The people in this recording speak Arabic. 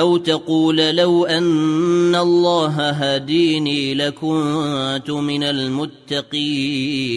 أو تقول لو أن الله هديني لكنت من المتقين.